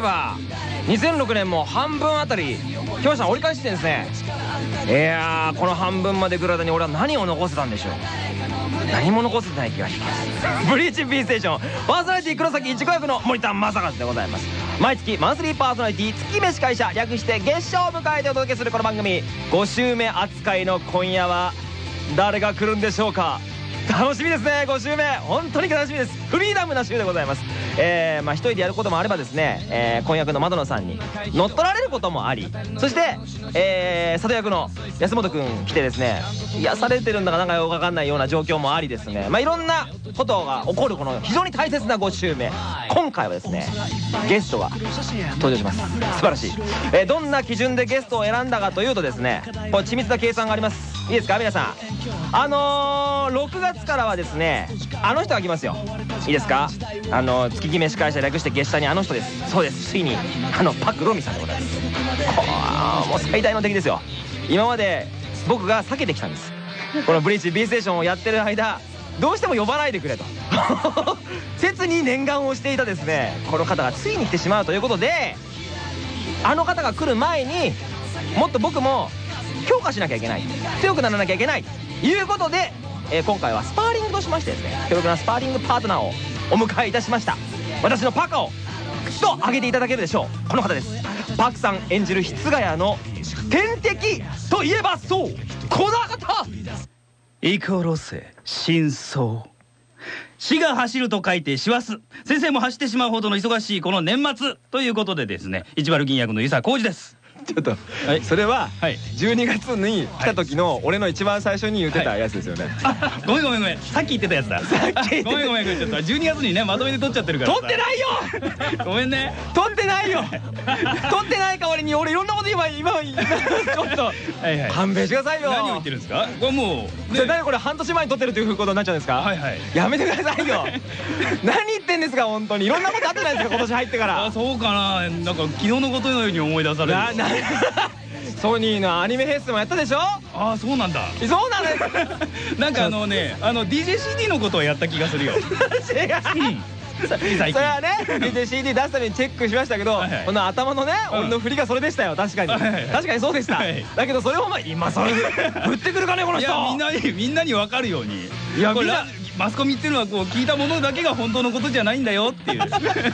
いやもう気づけば2006年も半分あたり木下さん折り返してんですね。いやこの半分まで来る間に俺は何を残せたんでしょう。何も残せてない気がします。ブリーチ B ステーション。パーソナリティ黒崎一子役の森田正和でございます。毎月マンスリーパーソナリティ月飯会社略して月賞を迎えてお届けするこの番組。5週目扱いの今夜は誰が来るんでしょうか。楽しみですね5週目。本当に楽しみです。フリーダムな週でございます。えー、まあ一人でやることもあればですね、えー、婚約の窓野さんに乗っ取られることもありそしてえー、里役の安本君来てですね癒されてるんだかなんかよく分かんないような状況もありですね。まあいろんなことが起こるこの非常に大切な5週目。今回はですねゲストが登場します。素晴らしい、えー、どんな基準でゲストを選んだかというとですねこれ緻密な計算があります。いいですか皆さん。あのー、6月からはですねあの人が来ますよ。いいですか？あの月決め司会者略して月下にあの人です。そうです。ついにあのパク・ロミさんでございます。もう最大の敵ですよ。今まで僕が避けてきたんです。この「ブリーチ B ステーション」をやってる間どうしても呼ばないでくれと。切に念願をしていたですねこの方がついに来てしまうということであの方が来る前にもっと僕も強化しなきゃいけない。強くならなきゃいけない。ということで、えー、今回はスパーリングとしましてですね強力なスパーリングパートナーをお迎えいたしました。私のパカをと挙げていただけるでしょう。この方です。パクさん演じる室ヶ谷の天敵といえばそう。この方。イコロセ真相。死が走ると書いて師走。先生も走ってしまうほどの忙しいこの年末。ということでですね一丸銀役の伊佐浩二です。ちょっと、はい、それは12月に来た時の俺の一番最初に言ってたやつですよね、はい、ごめんごめんごめん。さっき言ってたやつだ。さっきごめんごめんごめんちょっと。12月にねまとめて撮っちゃってるから撮ってないよ！ごめんね。撮ってないよ！撮ってない代わりに俺いろんなこと今今 ちょっと。はいはい。勘弁してくださいよ！何を言ってるんですか？これもうじゃあ何これ半年前に撮ってるということになっちゃうんですか？はいはい。やめてくださいよ！何言ってんですか本当に。いろんなことあってないですか 今年入ってから。あそうかな。なんか昨日のことのように思い出される。ソニーのアニメフェスもやったでしょ？ああそうなんだ。そうなんです。なんかあのね あの DJCD のことをやった気がするよ。違う、それはね DJCD 出すためにチェックしましたけどこの頭のね俺の振りがそれでしたよ。確かに。確かにそうでした。だけどそれをまあ今それ振ってくるかねこの人。いやみんなにみんなに分かるように。いやみんなマスコミっていうのはこう聞いたものだけが本当のことじゃないんだよっていう。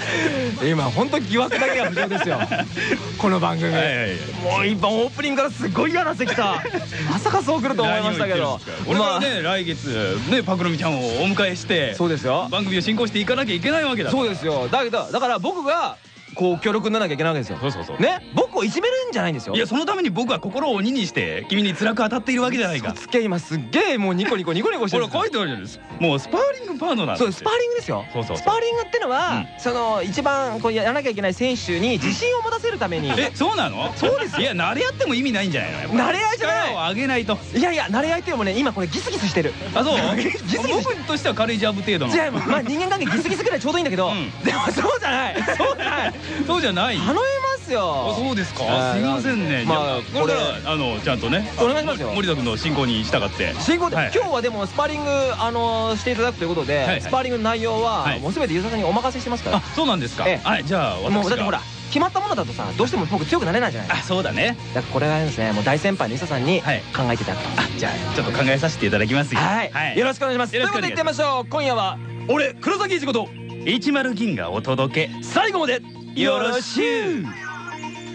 今本当疑惑だけが浮上ですよ。この番組。もう今オープニングからすごい嫌なってきた。まさかそう来ると思いましたけど。俺はね来月ねパクロミちゃんをお迎えしてそうですよ。番組を進行していかなきゃいけないわけだそうですよ。だけどだから僕がこう協力にならなきゃいけないわけですよ。そうそうそう。ね？僕をいじめるんじゃないんですよ。いやそのために僕は心を鬼にして君に辛く当たっているわけじゃないかつけ今すっげえもうニコニコニコニコしてるほら書いてあるじゃないです。もうスパーリングパートナーそうスパーリングですよ。そうそうスパーリングってのはその一番こうやらなきゃいけない選手に自信を持たせるために。えそうなの？そうですいや慣れ合っても意味ないんじゃないの？慣れ合いじゃない。を上げないと。いやいや慣れ合いっていうのもね今これギスギスしてる。あそう？ギスギス。僕としては軽いジャブ程度の。じゃあまあ人間関係ギスギスぐらいちょうどいいんだけど。でもそうじゃない。そうじゃない そうじゃない。頼みますよ。そうですか？すいませんね。まあこれからあのちゃんとねお願いしますよ。森田君の進行に従って。進行で今日はでもスパーリングあのしていただくということでスパーリングの内容はもう全てユーザーさんにお任せしてますから。あそうなんですか。はいじゃあもうだってほら決まったものだとさどうしても僕強くなれないじゃない。あそうだね。だからこれはですねもう大先輩の伊佐さんに考えていただくと。じゃあちょっと考えさせていただきますよ。はい。よろしくお願いします。ということでいってみましょう。今夜は俺黒崎一子と10銀がお届け。最後までよろしゅう。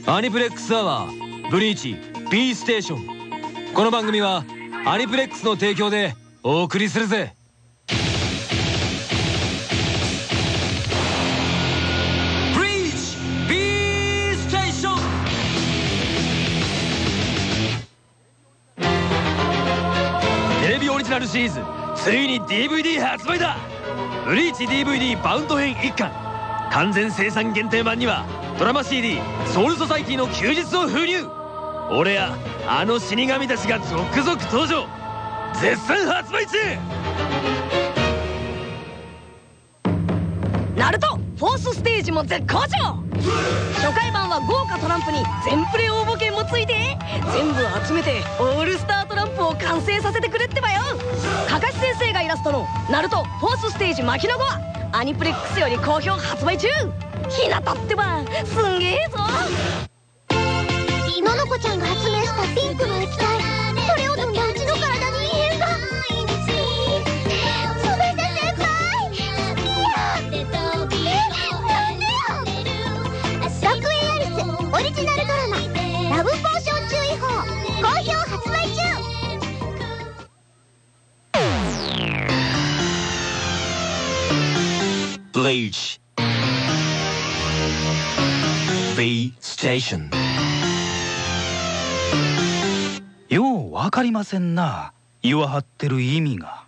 アニプレックスアワーブリーチ B ステーション。この番組はアニプレックスの提供でお送りするぜ。ブリーチ B ステーション。テレビオリジナルシリーズついに DVD 発売だ。ブリーチ DVD バウンド編1巻。完全生産限定版にはドラマ CD「ソウルソサイティの休日」を封入。俺やあの死神たちが続々登場。絶賛発売中。ナルトフォースステージも絶好調。初回版は豪華トランプに全プレ応募券もついて全部集めてオールスタートランプを完成させてくれってばよ。かかし先生がイラストの「ナルトフォースステージ巻きの子」は。アニプレックスより好評発売中。ひなたってば。すんげえぞ。ののこちゃんが発明したピンクの液体。Bleach B Station. ようわかりませんな。言わはってる意味が。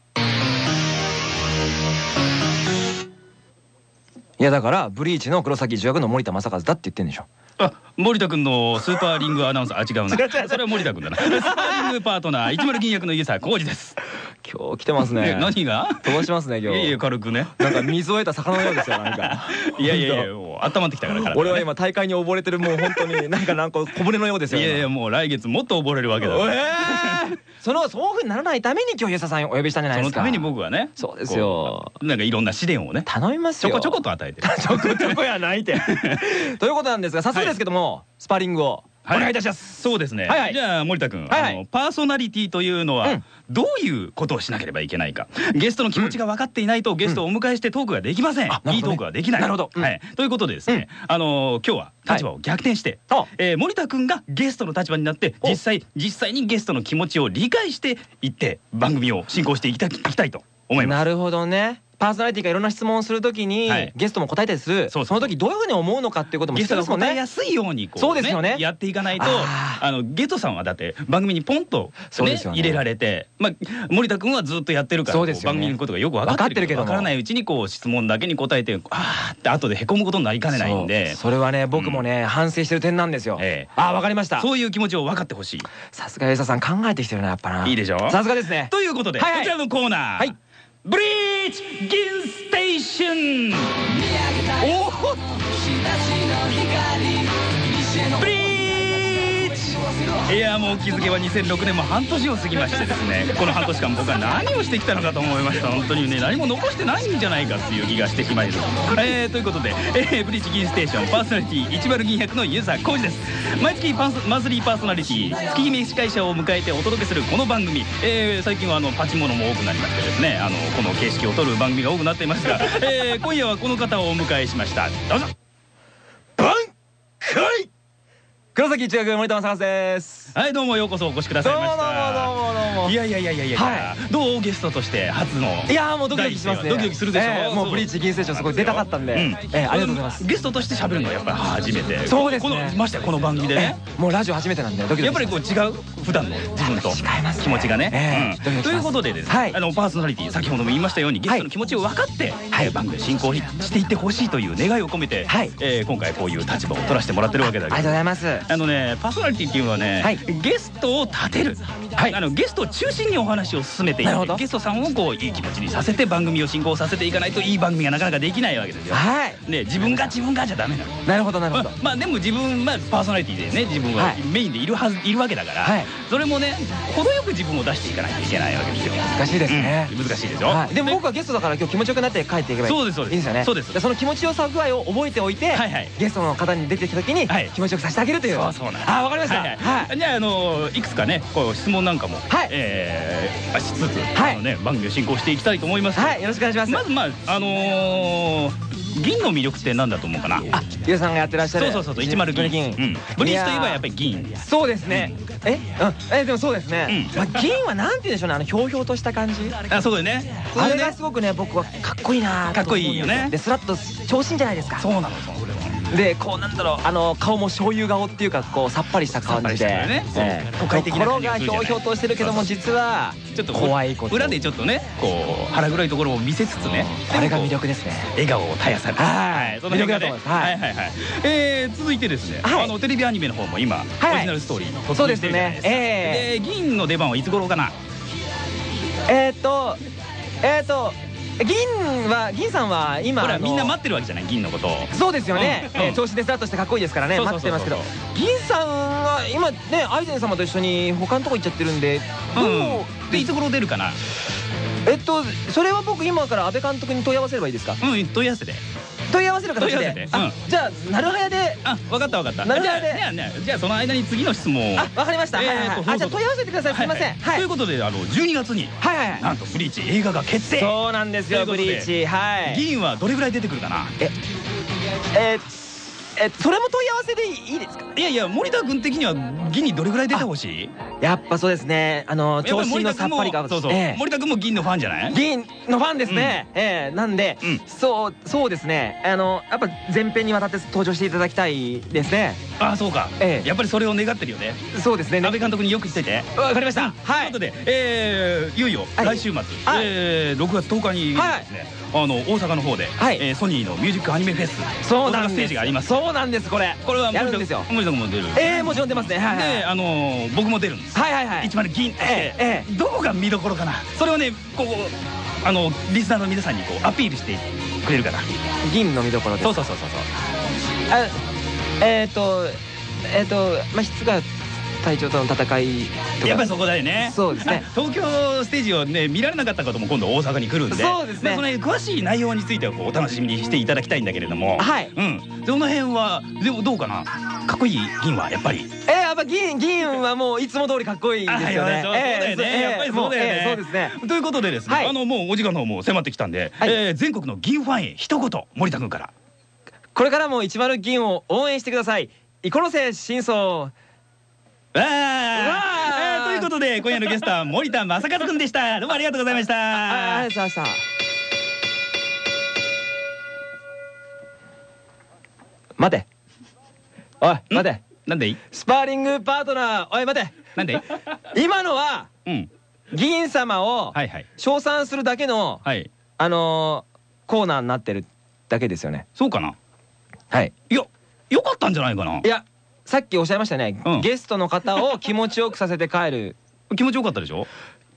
いやだからブリーチの黒崎一役の森田正和だって言ってんでしょ。あ森田君のスーパーリングアナウンサー。あ違うな。違う違う。違うそれは森田君だな。スーパーリングパートナー。10銀役の湯沢浩二です今日来てますね。え何が？飛ばしますね今日。いやいや軽くね。なんか水を得た魚のようですよなんか。いやいやいやもう温まってきたから俺は今大会に溺れてるもう本当になんかなんか小舟のようですよいやいやもう来月もっと溺れるわけだ。そのそういうふうにならないために今日ゆささんお呼びしたんじゃないですか。そのために僕はね。そうですよ。なんかいろんな試練をね。頼みますよ。ちょこちょこと与えてる。ちょこちょこやないて。ということなんですが早速ですけども、スパーリングをお願いいたします、そうですね、はいはい。じゃあ森田君、あのパーソナリティというのは、うん。どういうことをしなければいけないか。ゲストの気持ちが分かっていないと、ゲストをお迎えしてトークができません、いいトークができない。なるほど。うん。はい、ということでですね、あの今日は立場を逆転して、はい。えー森田君がゲストの立場になってお。実際実際にゲストの気持ちを理解していって番組を進行していきたいいきたいと思います。なるほどねパーソナリティがいろんな質問をするときに、はい。ゲストも答えたりする。その時どういうふうに思うのかっていうこともゲストが答えやすいようにこう、そうですよね。やっていかないとあのゲストさんはだって番組にポンと、ね。入れられて、まあ、森田君はずっとやってるから番組のことがよく分かってるけど分からないうちにこう質問だけに答えてあーって後でへこむことになりかねないんで。それはね僕もね、反省してる点なんですよ、ええ。あわかりました。そういう気持ちを分かってほしさすがエイサさん考えてきてるなやっぱな。いいいでしょさすがですね。ということで、こちらのコーナー、はいブリーチ銀ステーションいやもう気づけば2006年も半年を過ぎましてですねこの半年間僕は何をしてきたのかと思いました。本当にね何も残してないんじゃないかっていう気がしてきました、えー、ということで、えーブリーチ銀ステーションパーソナリティ10銀役のユーザー浩二です。毎月パンスマンスリーパーソナリティ月姫司会者を迎えてお届けするこの番組、えー最近はあのパチモノも多くなりましてですねあのこの形式を取る番組が多くなっていますが、えー今夜はこの方をお迎えしました。どうぞ挽回黒崎一学森田正和です。はいどうもようこそお越しくださいうました。どうもどうもどうもいやいやいやいやいや、はどうゲストとして初のいやーもうドキドキしますね。ドキドキするでしょ、ええもうブリーチ銀ステーションすごい出たかったんで、うん。ええありがとうございます。ゲストとして喋るのはやっぱり初めて。そうですね。このましてやこの番組でね。ええもうラジオ初めてなんでドキドキやっぱりこう違う？普段の自分と。違いますね。気持ちがね、ということでですね、はい。あのパーソナリティ先ほども言いましたようにゲストの気持ちを分かって、番組を進行していってほしいという願いを込めて、はい。えー今回こういう立場を取らせてもらってるわけだけど。ありがとうございます。あのねパーソナリティっていうのはね、はい。ゲストを立てる、はい。あのゲストを中心にお話を進めていってゲストさんをこういい気持ちにさせて番組を進行させていかないといい番組がなかなかできないわけですよ。はい。ね自分が自分がじゃダメなの。なるほどなるほど。まあ、まあでも自分、まあ、パーソナリティでね自分ははい。メインでいるはずいるわけだから、はい。それもね程よく自分を出していかないといけないわけですよ。難しいですね、うん。難しいでしょ、はい、でも僕はゲストだから今日気持ちよくなって帰っていけばいい。そうですそうです。いいですよね。そうですその気持ちよさ具合を覚えておいて、はいはい。ゲストの方に出てきた時に、はい。気持ちよくさせてあげるという。そうそうなんです。あわかりました。はいはい。はい。じゃああのいくつかねこう質問なんかも、はいえーしつつ、はいあのね、番組を進行していきたいと思います。はいよろしくお願いしますまずまああのー銀の魅力って何だと思うかな？あゆうさんがやってらっしゃるそうそうそうそう105銀。うん。ブリーチといえばやっぱり銀。そうですねえうんえでもそうですね、うんまあ、銀はなんて言うんでしょうねあのひょうひょうとした感じあそうだよね。あれねがすごくね僕はかっこいいなとかっこいいよねでスラッと調子いいんじゃないですかそうなのそう。でこうなんだろうあの顔も醤油顔っていうかこうさっぱりした感じで。ね。ええ。都会的な心がひょうひょうとしてるけども実はちょっと怖いこと。裏でちょっとねこう腹黒いところを見せつつね。これが魅力ですね。笑顔を絶やされはい。その魅力だと思います。はい。はいはいはい。えー続いてですねはい。あのテレビアニメの方も今はい。オリジナルストーリー突そうですね。え。で銀の出番はいつ頃かな？えーっとえーっと銀は銀さんは今ほらみんな待ってるわけじゃない銀のことを。そうですよね、調子でスタートしてかっこいいですからね。待ってますけど。銀さんは今ねアイゼン様と一緒に他のとこ行っちゃってるんでどう、うんでいつ頃出るかな？えっとそれは僕今から安倍監督に問い合わせればいいですか？うん問い合わせで問い合わせる形で。じゃあなるはやで。あ分かった分かった。なるほどじゃあじゃあその間に次の質問を。あわかりました。はいじゃあ問い合わせてください。すいません。はいということであの12月になんとブリーチ映画が決定。そうなんですよブリーチ。はい。議員はどれぐらい出てくるかな？えええそれも問い合わせでいいですか？いやいや森田君的には議にどれぐらい出てほしい？やっぱそうですね。あの調子のり森田君さっぱりがもそうそう。ええ。森田君も銀のファンじゃない？議員のファンですね、ええ。なんで、うん。そうそうですね。あのやっぱ前編にわたって登場していただきたいですね。あそうか。ええ。やっぱりそれを願ってるよね。そうですね。安倍監督によく言ってて。わかりました、はい。ということで、えーいよいよはい。来週末、はい。えー6月10日にですね、あの大阪の方で、はい。えーソニーのミュージックアニメフェスそうなんステージがあります。そうなんですこれ。これはやるんですよ。森田君も出るええもちろん出ますね。はいはいであのー僕も出るんです。はいはいはい。一丸銀として、えええどこが見どころかな。それをねここあのリスナーの皆さんにこうアピールしてくれるかな。銀の見どころですそうそうそうそうそう。あえっ、ー、とえっ、ー、とまあ質が隊長との戦いとか。やっぱりそこだよね。そうですね。あ東京ステージをね見られなかった方も今度大阪に来るんで。そうですね。その詳しい内容についてはこうお楽しみにしていただきたいんだけれども。はい。うん。その辺はでもどうかな？かっこいい銀はやっぱり。えー、やっぱ銀銀はもういつも通りかっこいいんですよね。あそうだよね。えーやっぱりそうだよね。そうですね。ということでですね、はい。あのもうお時間の方も迫ってきたんで、はい。えー全国の銀ファンへ一言森田君から。これからも一丸銀を応援してください。イコロセ真相。わー。えーということで今夜のゲストは森田正和君でした。どうもありがとうございましあありたがとうございました。待て。おい待て。なんで？いいスパーリングパートナー。おい待て。なんで？いい今のはうん。議員様をはいはい。称賛するだけのはい。あのーコーナーになってるだけですよね。そうかな？はい。いやよかったんじゃないかな？いやさっきおっしゃいましたね、うん。ゲストの方を気持ちよくさせて帰る。気持ちよかったでしょ？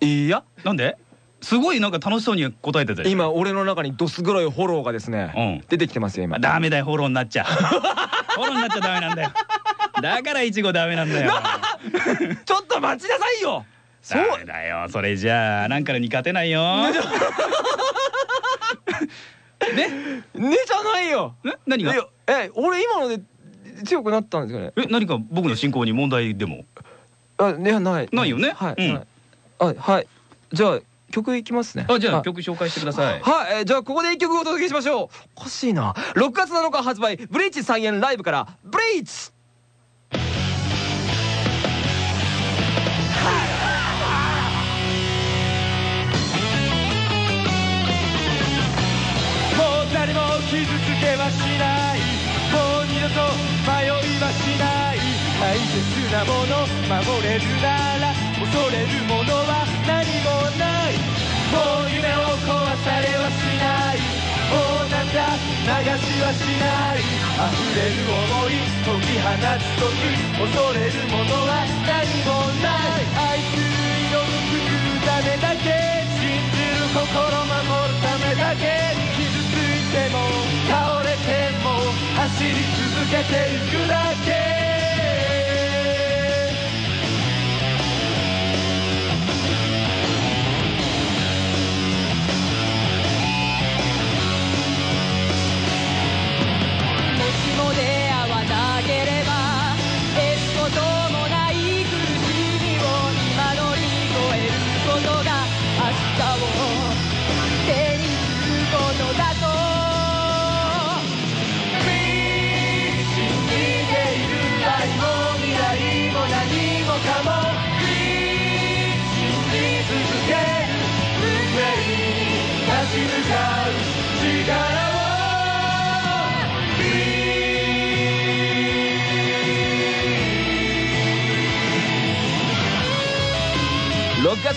いや。なんで？すごいなんか楽しそうに答えてたよ今俺の中にどす黒いフォローがですね、うん。出てきてますよ今。ダメだよフォローになっちゃ。う フォローになっちゃダメなんだよ。だからいちごダメなんだよ。ちょっと待ちなさいよ。そそううだよ。それじゃあなんからに勝てないよ。ね。ねじゃないよ。え？何が？え俺今ので強くなったんですよね。え何か僕の進行に問題でも？あいやない。ないよね？はい、うん。はい。あはい。じゃあ曲いきますね。あじゃあはい。曲紹介してください。はい、えーじゃあここで一曲お届けしましょう。おかしいな6月7日発売ブリーチ再演ライブからブリーチ。もう誰も傷つけはしない。もう二度と迷いはしない。大切なもの守れるなら恐れるものは何もないもう夢を壊されはしない。もう涙流しはしない。溢れる想い解き放つ時恐れるものは何もない。愛する色を救うためだけ。信じる心守るためだけ。傷ついても倒れ走り続けていくだけ。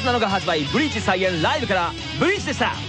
7日発売ブリーチ再現ライブから。ブリーチでした。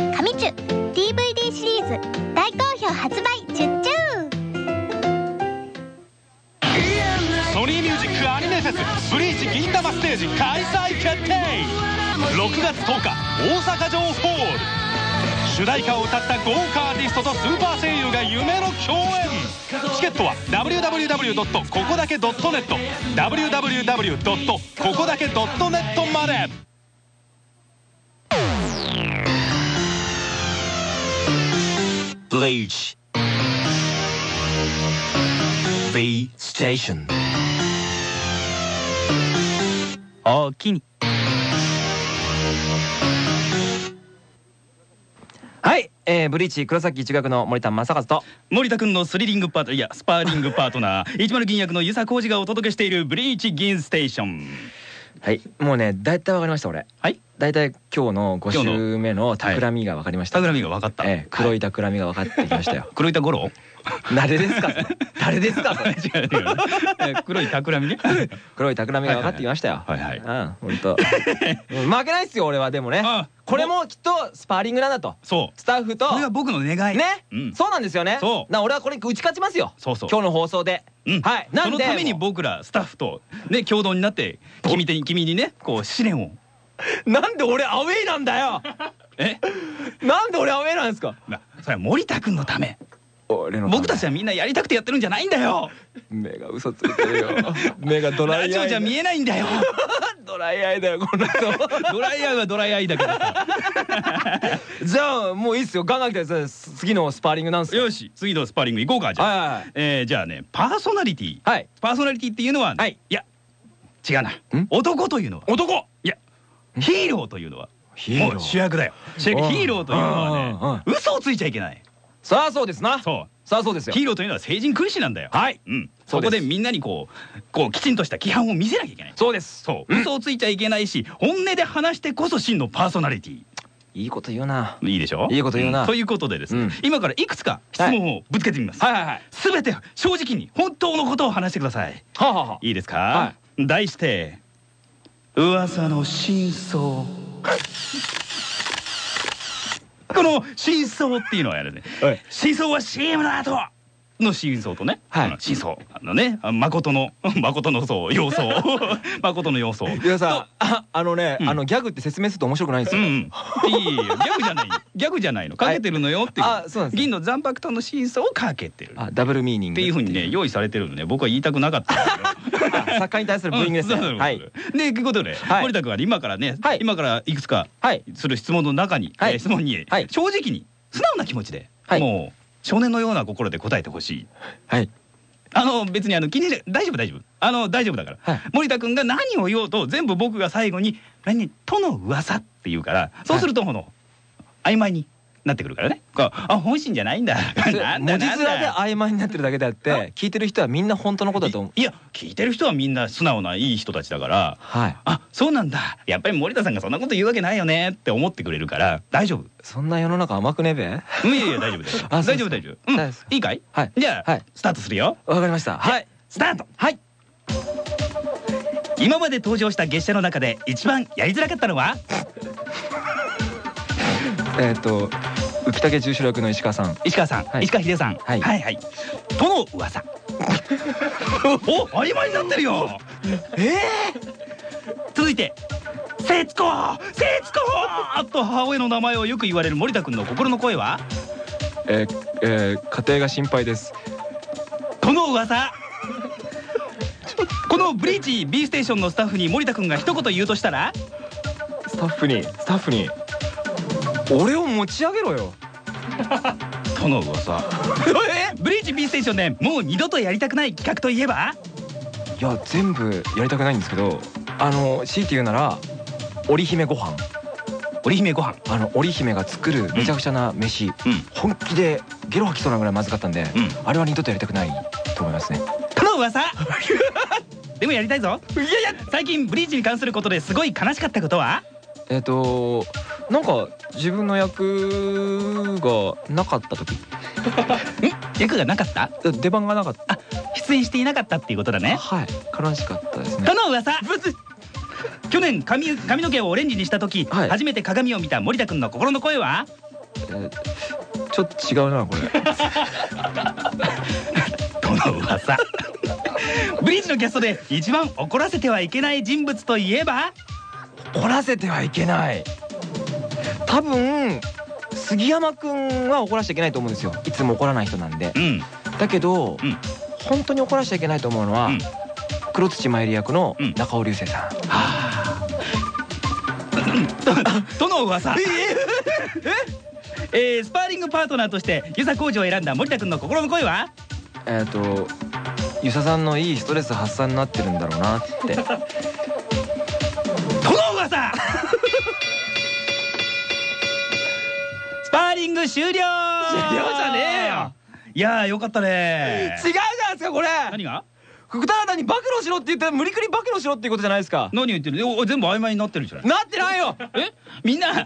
チュ」DVD シリーズ大好評発売中中ソニーミュージックアニメフェスブリーチ銀玉ステージ開催決定6月10日大阪城ホール主題歌を歌った豪華アーティストとスーパー声優が夢の共演チケットは www. ここだけ .net www. ここだけ .net まで Bleach B Station. おおきにはい、えー、ブリーチ黒崎中学の森田正和と森田君のスリリングパートいやスパーリングパートナー。一丸銀役の遊佐浩二がお届けしているブリーチ銀ステーション。はいもうね大体わかりました俺。はい大体今日の5今日の週目の企みが分かりました、タグラミが分かった、ええ黒い企みが分かってきましたよ。黒板五郎？誰ですか？誰ですか？黒い企みね？黒い企みが分かってきましたよ。はいはいうん本当。うん負けないっすよ俺はでもね。あこれもきっとスパーリングなんだと。そう。スタッフと。それが僕の願い。ね、うん。そうなんですよね。そう。な俺はこれ打ち勝ちますよ。そうそう。今日の放送で、うん。はい。なんでそのために僕らスタッフとね共同になって君に君にねこう試練をなんで俺アウェイなんだよ。え？なんで俺アウェイなんですか？なそれは森田君のため。俺の僕たちはみんなやりたくてやってるんじゃないんだよ。目が嘘ついてるよ。目がドラライアイジオじゃ見えないんだよ。ドライアイだよこの。人ドライアイはドライアイだけどさ。じゃあもういいっすよ。ガンガン来たやつ次のスパーリングなんすよよし次のスパーリング行こうかじゃあ、えーじゃあねパーソナリティ。はい。パーソナリティっていうのは、はい。いや違うな。ん？男というのは。男ヒーローというのは。もう主役だよ。主役うんヒーローというのはねうん嘘をついちゃいけない。さあそうですな。そう。さあそうですよ。ヒーローというのは聖人君子なんだよ。はい。うん。そこでみんなにこうこうきちんとした規範を見せなきゃいけない。そうです。そう。嘘をついちゃいけないし本音で話してこそ真のパーソナリティ。いいこと言うな。いいでしょ？いいこと言うな。ん。ということでですね、うん。今からいくつか質問をぶつけてみます、はいはいはい。すべて正直に本当のことを話してください。はあ、はあはあ、いいですか、は題して噂の真相。この真相っていうのをやるね、はい。真相は CM の後の真相とね、はい。真相あのねあ誠の 誠のそう要素。誠の要素。いやさああのね、うん。あのギャグって説明すると面白くないんですよ、いいよギャグじゃないギャグじゃないの。かけてるのよっていう、あそうなんですね。銀の残白炭の真相をかけてる。っあダブルミーニングていう。ふうにね用意されてるのね。僕は言いたくなかった作家に対するブーイングですはい。でということで、はい。森田君は今からね、はい。今からいくつかはい。する質問の中に、質問に、はい。正直に素直な気持ちで、はい。もう少年のような心で答えてほしい。はい。あの別にあの気にし大丈夫大丈夫。あの大丈夫だから、はい。森田君が何を言おうと全部僕が最後に「何？々との噂」って言うからそうするとこの曖昧になってくるからね。こうあ本心じゃないんだ。文字面で曖昧になってるだけであって聞いてる人はみんな本当のことだと思ういいや聞いてる人はみんな素直ないい人たちだからはい。あそうなんだ。やっぱり森田さんがそんなこと言うわけないよねって思ってくれるから大丈夫。そんな世の中甘くねべ？うんいやいや 大丈夫ですか大丈夫大丈夫。うんいいかい？はい。じゃあ、はい。スタートするよ。わかりました。はい。スタート。はい。今まで登場した月謝の中で一番やりづらかったのは？えっ、と浮竹重視役の石川さん。石川さん、はい。石川秀夫さん、はい。はいはい。との噂。お曖昧になってるよ。え続いて節子節子。と母親の名前をよく言われる森田君の心の声は？えーえー家庭が心配です。この噂。このブリーチ B ステーションのスタッフに森田君が一言言うとしたら？スタッフにスタッフに俺を持ち上げろよ。との噂 ブリーチ B ステーションでもう二度とやりたくない企画といえば？いや全部やりたくないんですけどあの強いて言うなら織姫ご飯。織姫ご飯。あの織姫が作るめちゃくちゃな飯、うん。本気でゲロ吐きそうなぐらいまずかったんで、うん。あれは二度とやりたくないと思いますね。との噂。でもやりたいぞ。いやいや。最近ブリーチに関することですごい悲しかったことは？えっ、となんか自分の役がなかった時。役がなかった？出番がなかった。あ出演していなかったっていうことだね。はい悲しかったですね。との噂去年髪髪の毛をオレンジにした時、はい。初めて鏡を見た森田君の心の声は？えーちょっと違うなこれ。との噂ブリーチのキャストで一番怒らせてはいけない人物といえば？怒らせてはいけない多分杉山くんは怒らしちゃいけないと思うんですよ。いつも怒らない人なんで。うん。だけど、うん。本当に怒らしちゃいけないと思うのは、うん。黒土まいり役のうん。中尾隆聖さん、との噂。え？ースパーリングパートナーとして遊佐工事を選んだ森田君の心の声は？えっ、と遊佐さんのいいストレス発散になってるんだろうなってリング終了。終了じゃねえよ。いやーよかったね。違うじゃないですかこれ。何が？福田田に暴露しろって言って無理くり暴露しろっていうことじゃないですか。何言ってる？お全部曖昧になってるじゃない。なってないよ。え？みんな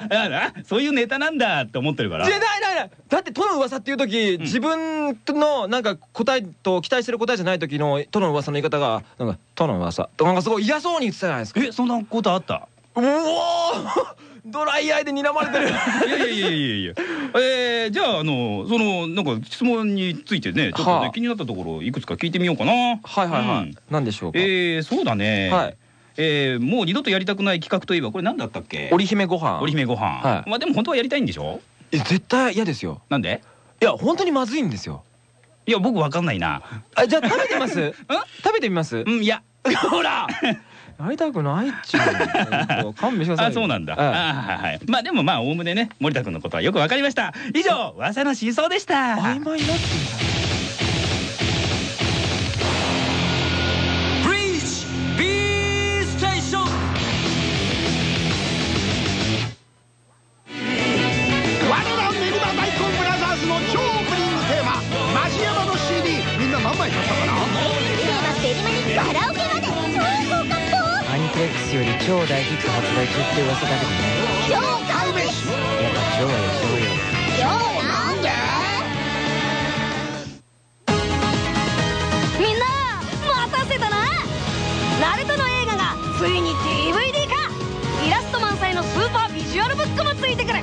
そういうネタなんだって思ってるから。じゃないないない。だって都の噂っていう時、自分のなんか答えと期待してる答えじゃない時の都の噂の言い方がなんか都の噂となんかすごい嫌そうに言ってたじゃないですか。えそんなことあった？うおードライアイで睨まれてる。いやいやいやいやいや。えー、じゃああのそのなんか質問についてねちょっとね、はあ気になったところいくつか聞いてみようかな。はいはいはい、うん。なんでしょうか、えー、そうだね。はい。えー、もう二度とやりたくない企画といえばこれ何だったっけ？織姫ご飯。織姫ご飯、はい。まあでも本当はやりたいんでしょ？え絶対嫌ですよ。なんで？いや本当にまずいんですよ。いや僕わかんないな。あじゃあ食べてます？食べてみます？うんいや。ほらやりたくないっちゅう勘弁してください あそうなんだ、はいあはいはい。まあでもまあおおむねね森田君のことはよくわかりました。以上噂の真相でした。曖昧になってんだブリーチ B ステーション我ら練馬大根ブラザーズの超オープニングテーママジヤマの CD みんな何枚買ったかな？ラオより超大ヒット発売中って噂だけどね超買うべしやっぱ超はよ超なんでみんな待たせたなナルトの映画がついに DVD 化イラスト満載のスーパービジュアルブックもついてくる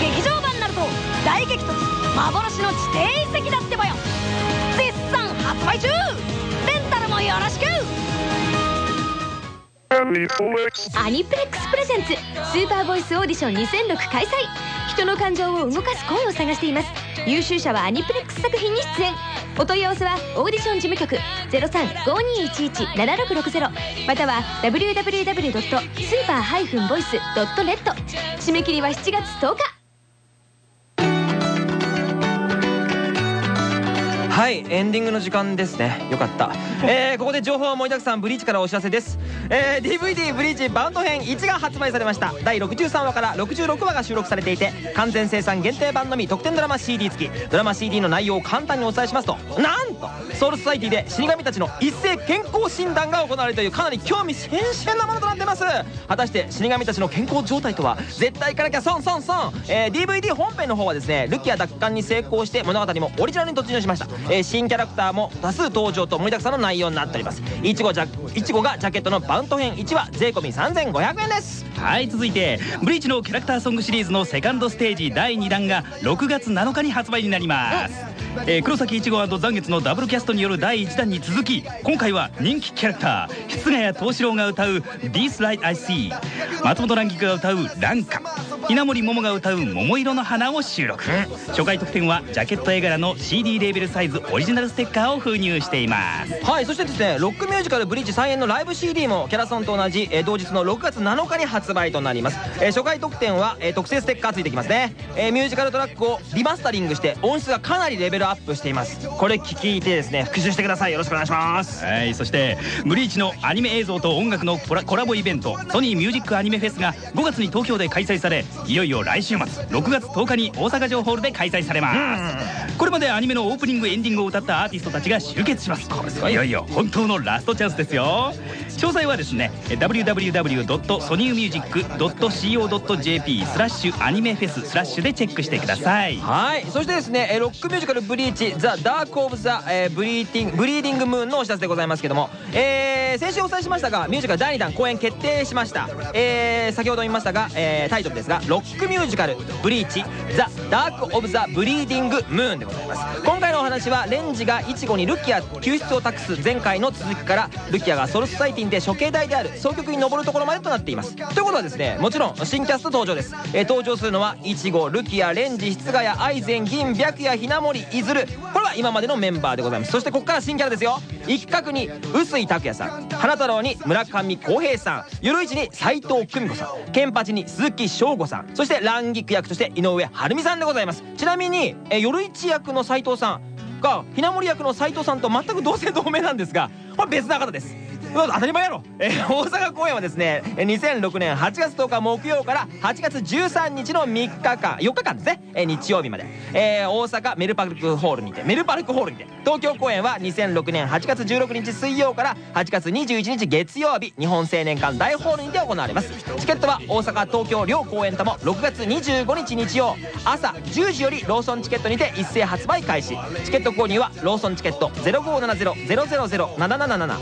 劇場版ナルト大激突幻の地底遺跡だってばよ絶賛発売中レンタルもよろしくアニプレックス presents スーパーボイスオーディション2006開催人の感情を動かす声を探しています。優秀者はアニプレックス作品に出演。お問い合わせはオーディション事務局0352117660または www.super-voice.net 締め切りは7月10日。はいエンディングの時間ですね。よかった。えー、ここで情報盛りだくさんブリーチからお知らせです。えー、DVD ブリーチバウンド編1が発売されました。第63話から66話が収録されていて完全生産限定版のみ特典ドラマ CD 付き。ドラマ CD の内容を簡単にお伝えしますと。なんとソウルソサイティで死神たちの一斉健康診断が行われるというかなり興味津々なものとなってます。果たして死神たちの健康状態とは絶対行かなきゃ損損損、えー、DVD 本編の方はですねルキア奪還に成功して物語もオリジナルに突入しました、えー新キャラクターも多数登場と盛りだくさんの内容になっております。いちごじゃいちごがジャケットのバウント編1話税込み3500円です。はい続いてブリーチのキャラクターソングシリーズのセカンドステージ第2弾が6月7日に発売になります、えー黒崎いちご残月のダブルキャストによる第1弾に続き今回は人気キャラクター室谷藤四郎が歌う「This Light I See」松本蘭菊が歌う「蘭歌」稲森桃が歌う「桃色の花」を収録。初回特典はジャケット絵柄の CD レーベルサイズオリジナルステッカーを封入しています。はいそしてですねロックミュージカルブリーチ再演のライブ CD もキャラソンと同じ、えー同日の6月7日に発売となります、えー初回特典は、えー特製ステッカーついてきますね、えーミュージカルトラックをリマスタリングして音質がかなりレベルアップしています。これ聞いてですね復習してください。よろしくお願いします。はいそしてブリーチのアニメ映像と音楽のコラコラボイベントソニーミュージックアニメフェスが5月に東京で開催されいよいよ来週末6月10日に大阪城ホールで開催されます。これまでアニメのオープニングエンディングを歌ったアーティストたちが集結します。い。よいよ本当のラストチャンスですよ。詳細はですね www.sonymusic.co.jp スラッシュアニメフェススラッシュでチェックしてください。はい。そしてですねえーロックミュージカルブリーチザ・ダーク・オブ・ザ・Bleeding Bleeding Moon のお知らせでございますけども、えー先週お伝えしましたがミュージカル第2弾公演決定しました、えー先ほど言いましたが、えータイトルですがロックミュージカル「 BLEACH The Dark of the Bleeding Moon」でございます。今回のお話はレンジがイチゴにルキア救出を託す前回の続きからルキアが Soul Society で処刑台である双極に登るところまでとなっています。ということはですねもちろん新キャスト登場です、えー登場するのはイチゴルキアレンジ室ヶ谷アイゼンギン白哉ひなもりいずる。これは今までのメンバーでございます。そしてここから新キャラですよ。一角に臼井拓也さん。花太郎に村上浩平さん。ゆるいちに斎藤久美子さん。ケンパチに鈴木翔吾さん。そしてランギク役として井上晴美さんでございます。ちなみにえー夜市役の斎藤さんがひなもり役の斎藤さんと全く同姓同名なんですがこれ別な方です。当たり前やろ、えー大阪公演はですねえー2006年8月10日木曜から8月13日の3日間4日間ですね、えー日曜日まで、えー大阪メルパルクホールにてメルパルクホールにて。東京公演は2006年8月16日水曜から8月21日月曜日日本青年館大ホールにて行われます。チケットは大阪東京両公演とも6月25日日曜朝10時よりローソンチケットにて一斉発売開始。チケット購入はローソンチケット0570-000-777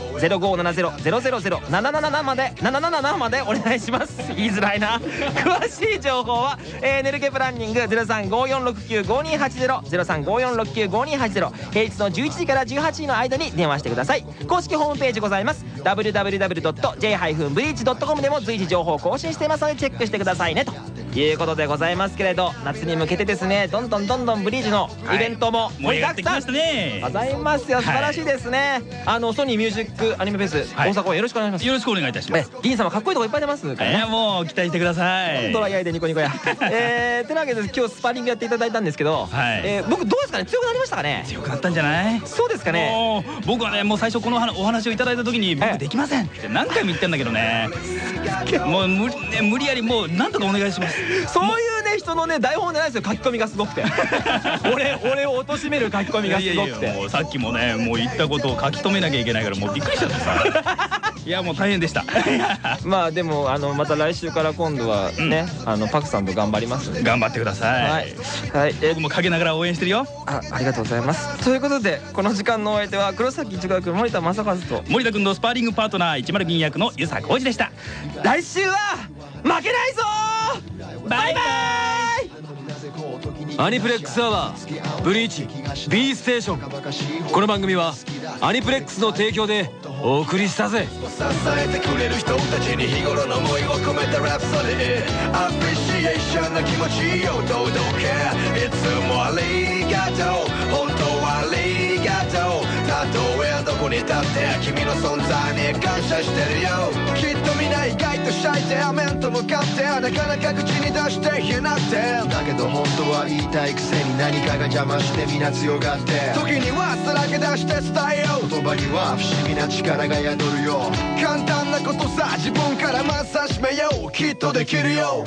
0570-000-777まで777までお願いします。言いづらいな。詳しい情報は、えー、ネルケプランニング0354695280 0354695280平日の11時から18時の間に電話してください。公式ホームページございます。www.j-breach.com でも随時情報を更新していますのでチェックしてくださいね。ということでございますけれど夏に向けてですねどんどんどんどんブリーチのイベントも盛り上がってきましたね。ございますよ。素晴らしいですね、あのソニーミュージックアニメフェス、はい。大阪よろしくお願いします。よろしくお願いいたします。え銀様かっこいいとこいっぱい出ますえーもう期待してください。ドライアイでニコニコや。えー、てなわけで今日スパーリングやっていただいたんですけど、はい。えー僕どうですかね？強くなりましたかね？強くなったんじゃない？そうですかね。僕はねもう最初この話お話をいただいた時に「え？え僕できません」って何回も言ってんだけどね。もう無理,、ね、無理やりもうなんとかお願いします。そういうね人のね台本じゃないですよ書き込みがすごくて。俺俺を貶める書き込みがすごくて。うさっきもねもう言ったことを書き留めなきゃいけないからもうびっくりしちゃってさ。いやもう大変でした。まあでもあのまた来週から今度はね、あのパクさんと頑張ります頑張ってください、はい、はい、え僕も陰ながら応援してるよ。あありがとうございます。ということでこの時間のお相手は黒崎一学君森田正和と。森田君のスパーリングパートナー102銀役の遊佐浩二でした。来週は負けないぞアニプレックスアワーブリーチ B ステーション。この番組はアニプレックスの提供でお送りしたぜ。支えてくれる人たちに日頃の思いを込めたラプソディアプリシエーションな気持ちを堂々けいつもありがとう。本当はありがとう。たとえどこに立って君の存在に感謝してるよ。きっと皆意外とシャイで面と向かってなかなか口に出して言えなくてだけど本当は言いたいくせに何かが邪魔して皆強がって時にはさらけ出して伝えよう。言葉には不思議な力が宿るよ。簡単なことさ自分からまず始めよう。きっとできるよ